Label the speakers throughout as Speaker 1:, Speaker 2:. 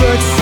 Speaker 1: works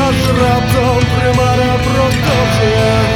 Speaker 1: аж раптом примара продовжує.